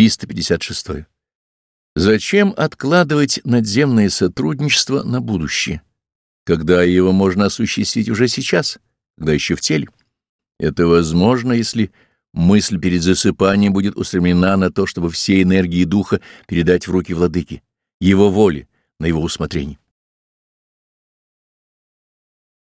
356. Зачем откладывать надземное сотрудничество на будущее, когда его можно осуществить уже сейчас, когда еще в теле? Это возможно, если мысль перед засыпанием будет устремлена на то, чтобы все энергии духа передать в руки владыки, его воле, на его усмотрение.